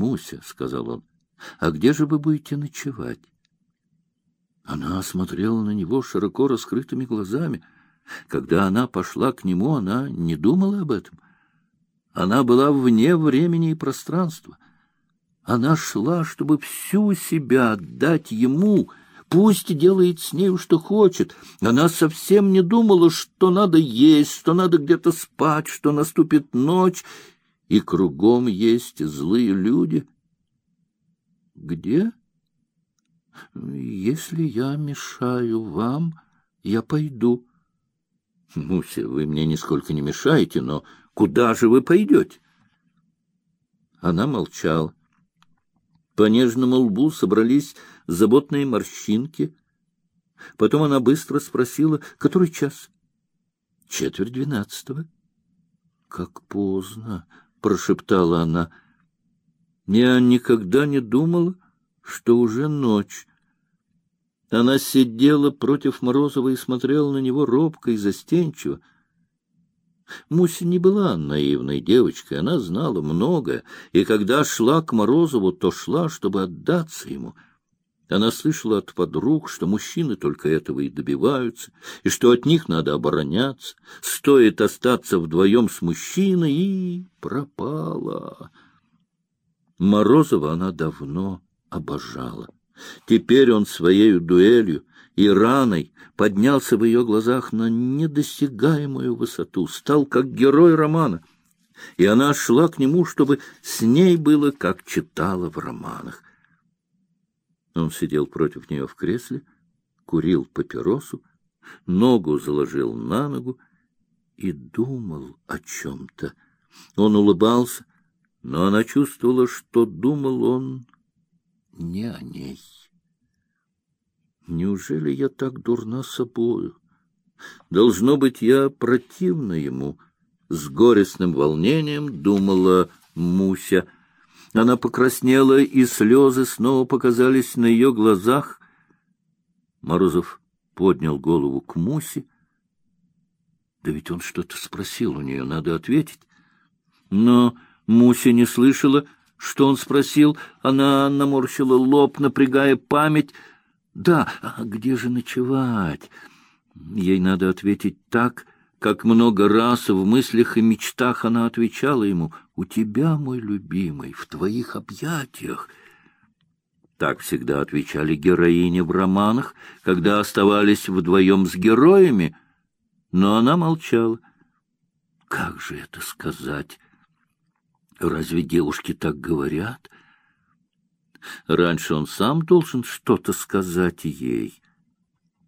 Муся, — сказал он, — а где же вы будете ночевать? Она смотрела на него широко раскрытыми глазами. Когда она пошла к нему, она не думала об этом. Она была вне времени и пространства. Она шла, чтобы всю себя отдать ему, пусть делает с нею, что хочет. Она совсем не думала, что надо есть, что надо где-то спать, что наступит ночь, и кругом есть злые люди. Где? Если я мешаю вам, я пойду. Муся, вы мне нисколько не мешаете, но куда же вы пойдете? Она молчала. По нежному лбу собрались заботные морщинки. Потом она быстро спросила, который час? — Четверть двенадцатого. — Как поздно, — прошептала она. — Я никогда не думала, что уже ночь. Она сидела против Морозова и смотрела на него робко и застенчиво. Муся не была наивной девочкой, она знала многое, и когда шла к Морозову, то шла, чтобы отдаться ему. Она слышала от подруг, что мужчины только этого и добиваются, и что от них надо обороняться, стоит остаться вдвоем с мужчиной, и пропала. Морозова она давно обожала. Теперь он своей дуэлью и раной поднялся в ее глазах на недосягаемую высоту, стал как герой романа, и она шла к нему, чтобы с ней было, как читала в романах. Он сидел против нее в кресле, курил папиросу, ногу заложил на ногу и думал о чем-то. Он улыбался, но она чувствовала, что думал он не о ней. Неужели я так дурна собою? Должно быть, я противна ему. С горестным волнением думала Муся. Она покраснела, и слезы снова показались на ее глазах. Морозов поднял голову к Мусе. Да ведь он что-то спросил у нее, надо ответить. Но Муся не слышала, что он спросил? Она наморщила лоб, напрягая память. Да, а где же ночевать? Ей надо ответить так, как много раз в мыслях и мечтах она отвечала ему. «У тебя, мой любимый, в твоих объятиях». Так всегда отвечали героини в романах, когда оставались вдвоем с героями. Но она молчала. Как же это сказать? Разве девушки так говорят? Раньше он сам должен что-то сказать ей.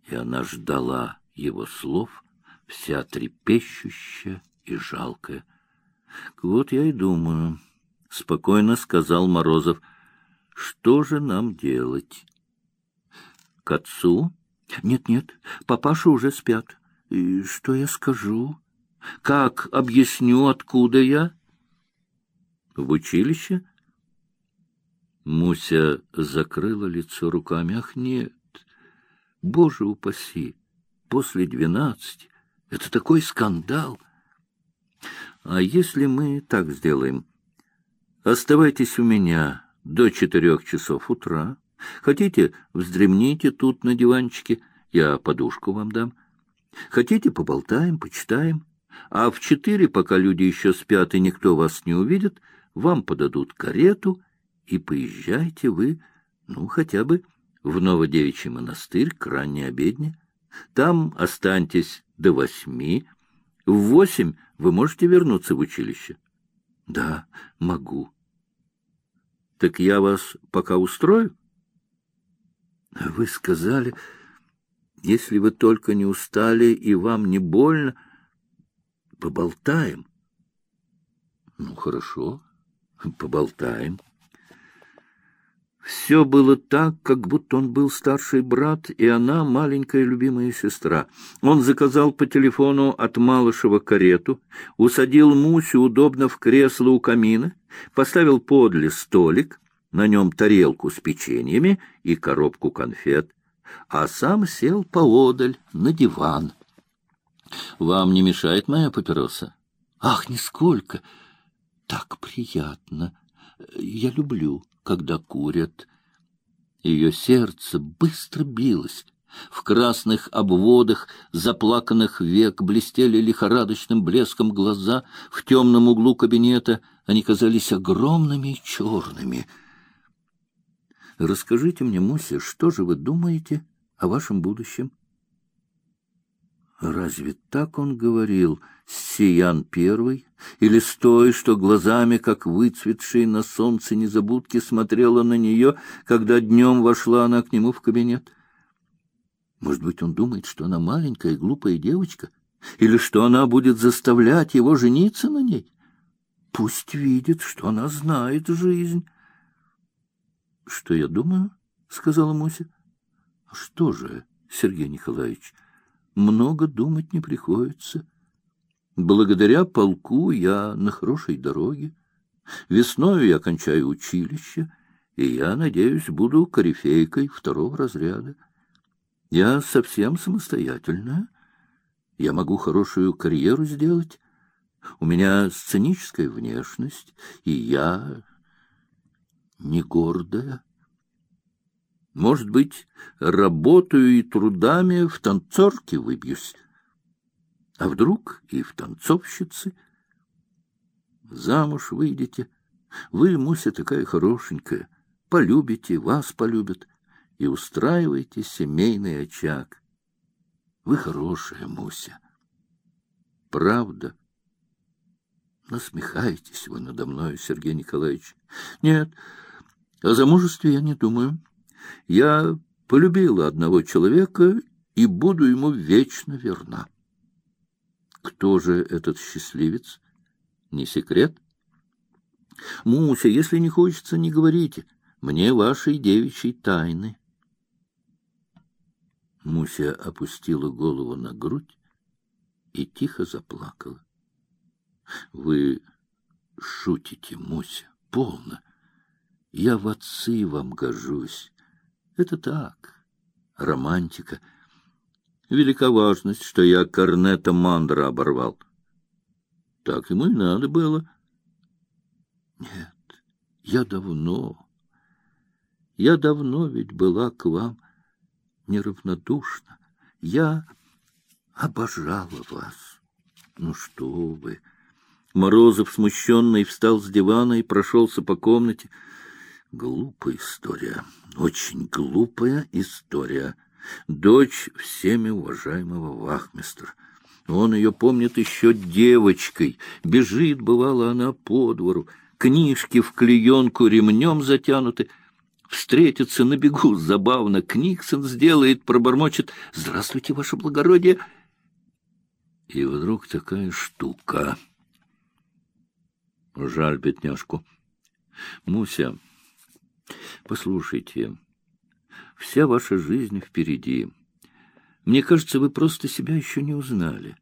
И она ждала его слов, вся трепещущая и жалкая. — Вот я и думаю, — спокойно сказал Морозов, — что же нам делать? — К отцу? Нет, — Нет-нет, папаша уже спят. И что я скажу? Как объясню, откуда я? — в училище? Муся закрыла лицо руками. Ах, нет! Боже упаси! После двенадцати! Это такой скандал! А если мы так сделаем? Оставайтесь у меня до четырех часов утра. Хотите, вздремните тут на диванчике, я подушку вам дам. Хотите, поболтаем, почитаем. А в четыре, пока люди еще спят и никто вас не увидит, вам подадут карету, и поезжайте вы, ну, хотя бы в Новодевичий монастырь к ранней обедне. Там останьтесь до восьми. В восемь вы можете вернуться в училище? — Да, могу. — Так я вас пока устрою? — Вы сказали, если вы только не устали и вам не больно, поболтаем. — Ну, хорошо. Поболтаем. Все было так, как будто он был старший брат, и она маленькая любимая сестра. Он заказал по телефону от Малышева карету, усадил Мусю удобно в кресло у камина, поставил подле столик, на нем тарелку с печеньями и коробку конфет, а сам сел поодаль на диван. — Вам не мешает моя папироса? — Ах, нисколько! — так приятно. Я люблю, когда курят. Ее сердце быстро билось. В красных обводах заплаканных век блестели лихорадочным блеском глаза. В темном углу кабинета они казались огромными и черными. «Расскажите мне, Муся, что же вы думаете о вашем будущем?» Разве так он говорил, Сиян Первый, или с той, что глазами, как выцветшие на солнце незабудки, смотрела на нее, когда днем вошла она к нему в кабинет? Может быть, он думает, что она маленькая и глупая девочка, или что она будет заставлять его жениться на ней? Пусть видит, что она знает жизнь. — Что я думаю? — сказала Муся. — Что же, Сергей Николаевич, — много думать не приходится. Благодаря полку я на хорошей дороге. Весною я кончаю училище, и я, надеюсь, буду корифейкой второго разряда. Я совсем самостоятельная. Я могу хорошую карьеру сделать. У меня сценическая внешность, и я не гордая. Может быть, работаю и трудами в танцорке выбьюсь. А вдруг и в танцовщицы? Замуж выйдете. Вы, Муся, такая хорошенькая. Полюбите, вас полюбят. И устраиваете семейный очаг. Вы хорошая, Муся. Правда? Насмехаетесь вы надо мной, Сергей Николаевич. Нет, о замужестве я не думаю. Я полюбила одного человека и буду ему вечно верна. Кто же этот счастливец? Не секрет? Муся, если не хочется, не говорите. Мне вашей девичьей тайны. Муся опустила голову на грудь и тихо заплакала. — Вы шутите, Муся, полно. Я в отцы вам гожусь. Это так, романтика. Велика важность, что я корнета Мандра оборвал. Так ему и надо было. Нет, я давно, я давно ведь была к вам неравнодушна. Я обожала вас. Ну что вы! Морозов, смущенный, встал с дивана и прошелся по комнате. Глупая история, очень глупая история. Дочь всеми уважаемого вахмистра. Он ее помнит еще девочкой. Бежит, бывало, она по двору. Книжки в клеенку ремнем затянуты. Встретится на бегу забавно. Книксон сделает, пробормочет. «Здравствуйте, ваше благородие!» И вдруг такая штука. Жаль бедняжку. Муся... Послушайте, вся ваша жизнь впереди. Мне кажется, вы просто себя еще не узнали.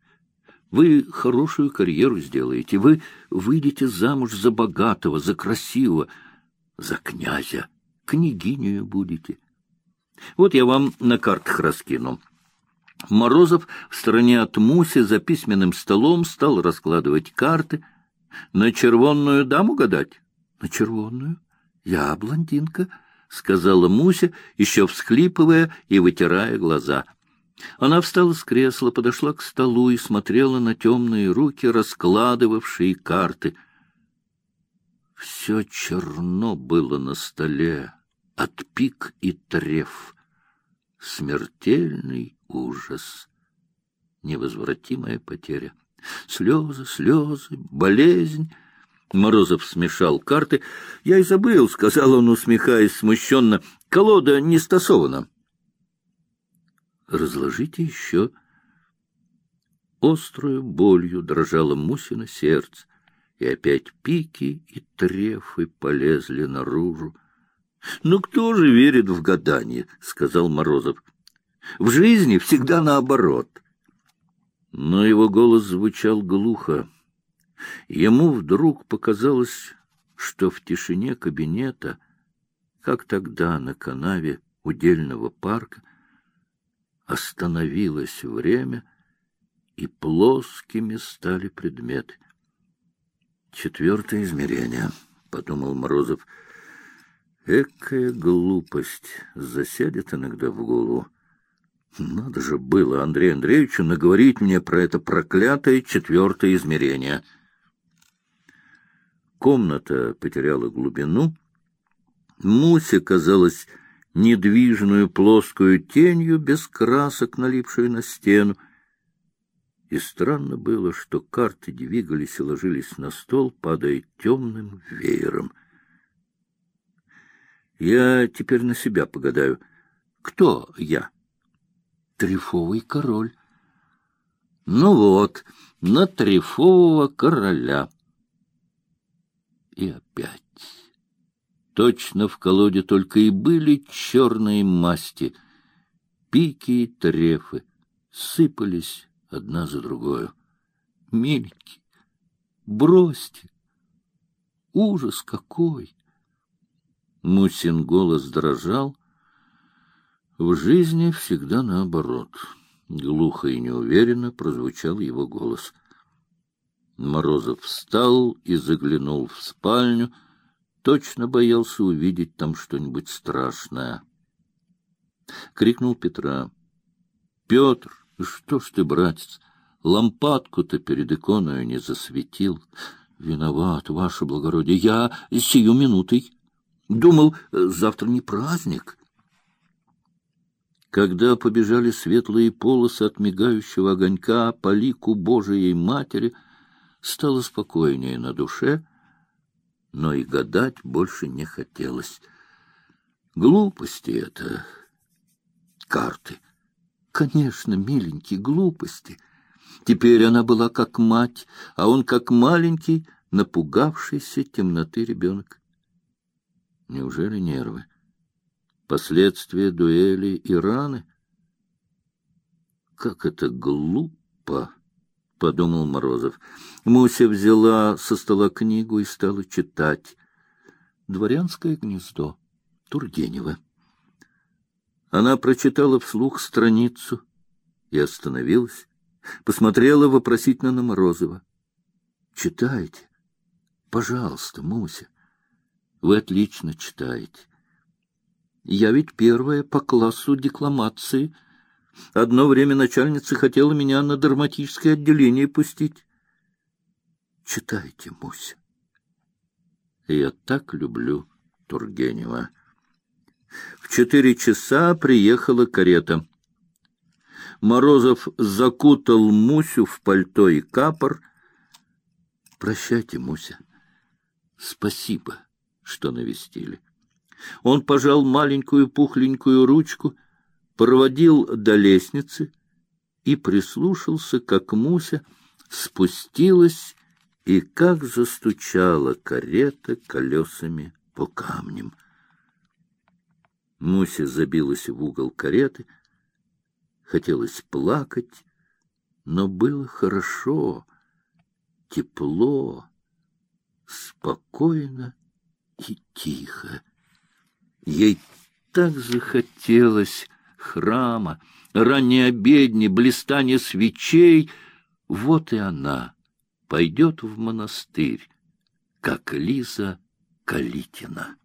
Вы хорошую карьеру сделаете, вы выйдете замуж за богатого, за красивого, за князя, княгиню будете. Вот я вам на картах раскину. Морозов в стороне от Муси за письменным столом стал раскладывать карты. На червонную даму гадать? На червонную? Я блондинка, — сказала Муся, еще всхлипывая и вытирая глаза. Она встала с кресла, подошла к столу и смотрела на темные руки, раскладывавшие карты. Все черно было на столе, от пик и треф. Смертельный ужас, невозвратимая потеря. Слезы, слезы, болезнь — Морозов смешал карты. — Я и забыл, — сказал он, усмехаясь смущенно. — Колода не стасована. — Разложите еще. Острую болью дрожало Мусина сердце, и опять пики и трефы полезли наружу. — Ну кто же верит в гадание? — сказал Морозов. — В жизни всегда наоборот. Но его голос звучал глухо. Ему вдруг показалось, что в тишине кабинета, как тогда на канаве удельного парка, остановилось время, и плоскими стали предметы. Четвертое измерение. — подумал Морозов. Экая глупость засядет иногда в голову. Надо же было Андрею Андреевичу наговорить мне про это проклятое четвертое измерение. Комната потеряла глубину. Муся казалась недвижную плоскую тенью, без красок, налипшую на стену. И странно было, что карты двигались и ложились на стол, падая темным веером. Я теперь на себя погадаю. Кто я? Трифовый король. Ну вот, на трифового короля. И опять. Точно в колоде только и были черные масти. Пики и трефы сыпались одна за другой. Миленький, бросьте! Ужас какой! Мусин голос дрожал. В жизни всегда наоборот. Глухо и неуверенно прозвучал его голос. Морозов встал и заглянул в спальню, точно боялся увидеть там что-нибудь страшное. Крикнул Петра. — Петр, что ж ты, братец, лампадку-то перед иконою не засветил? Виноват, ваше благородие, я сию минутой. Думал, завтра не праздник. Когда побежали светлые полосы от мигающего огонька по лику Божией Матери, стало спокойнее на душе, но и гадать больше не хотелось. Глупости это, карты — Конечно, миленький, глупости. Теперь она была как мать, а он как маленький, напугавшийся темноты ребенок. Неужели нервы? Последствия дуэли и раны? Как это глупо! — подумал Морозов. Муся взяла со стола книгу и стала читать. «Дворянское гнездо» Тургенева. Она прочитала вслух страницу и остановилась, посмотрела вопросительно на Морозова. — Читайте. Пожалуйста, Муся. Вы отлично читаете. Я ведь первая по классу декламации. Одно время начальница хотела меня на драматическое отделение пустить. Читайте, Муся. Я так люблю Тургенева. В четыре часа приехала карета. Морозов закутал Мусю в пальто и капор. «Прощайте, Муся. Спасибо, что навестили». Он пожал маленькую пухленькую ручку, проводил до лестницы и прислушался, как Муся спустилась и как застучала карета колесами по камням. Муся забилась в угол кареты. Хотелось плакать, но было хорошо, тепло, спокойно и тихо. Ей так захотелось храма, ранней обедни, блистания свечей. Вот и она пойдет в монастырь, как Лиза Калитина.